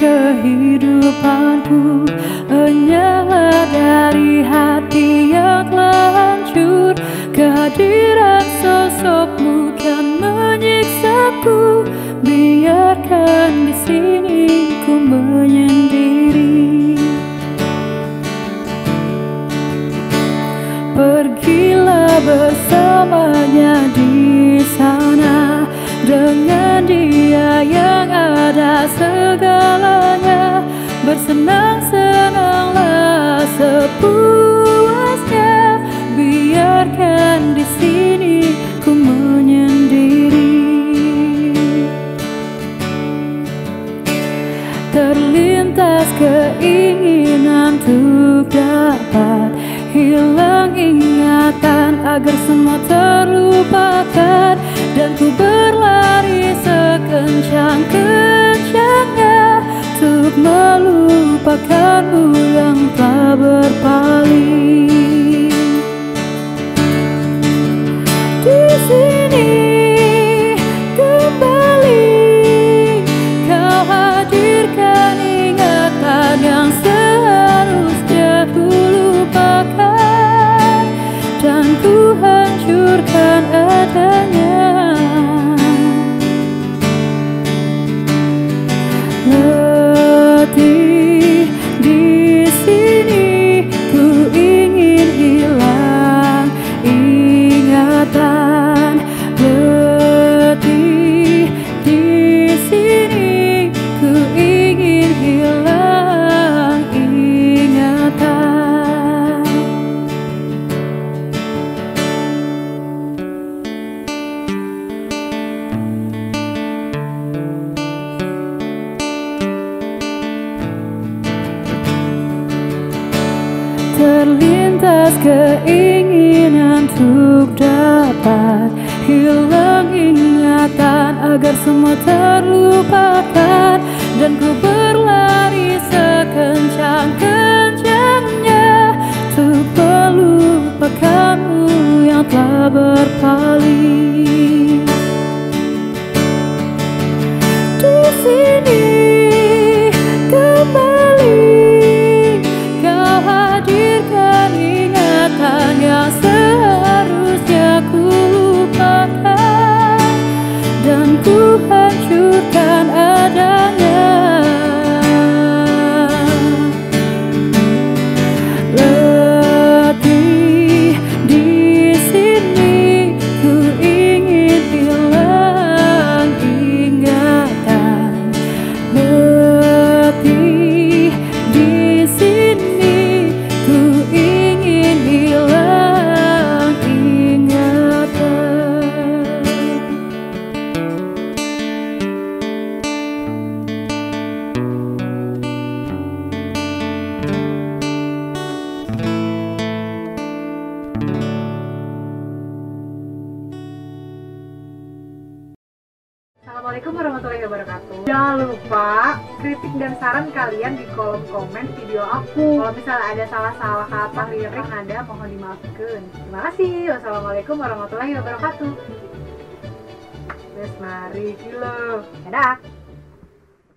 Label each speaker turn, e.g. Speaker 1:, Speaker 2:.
Speaker 1: kehidupanku Hanyalah dari hati yang telah hancur. Kehadiran sosokmu kan menyiksaku Biarkan di sini ku menyendiri. Pergilah bersamanya di sana dengan dia segalanya Bersenang-senanglah sepuasnya. Biarkan di sini ku menyendiri. Terlintas keinginan untuk dapat Hilang ingatan agar semua terlupakan Dan ku berlari Untuk melupakanmu yang telah berpaling. Di sini kembali Kau hadirkan ingatan yang seharusnya ku lupakan. Dan ku Terlintas keinginan untuk dapat Hilang ingatan agar semua terlupakan Dan ku berlari sekencang-kencangnya Untuk melupakanmu yang telah berpaling
Speaker 2: Assalamualaikum warahmatullahi wabarakatuh. Jangan lupa kritik dan saran kalian di kolom komen video aku. Kalau misalnya ada salah-salah kata lirik nada mohon dimaafkan. Terima kasih. Wassalamualaikum warahmatullahi wabarakatuh. Wes mari kilo. Dadah.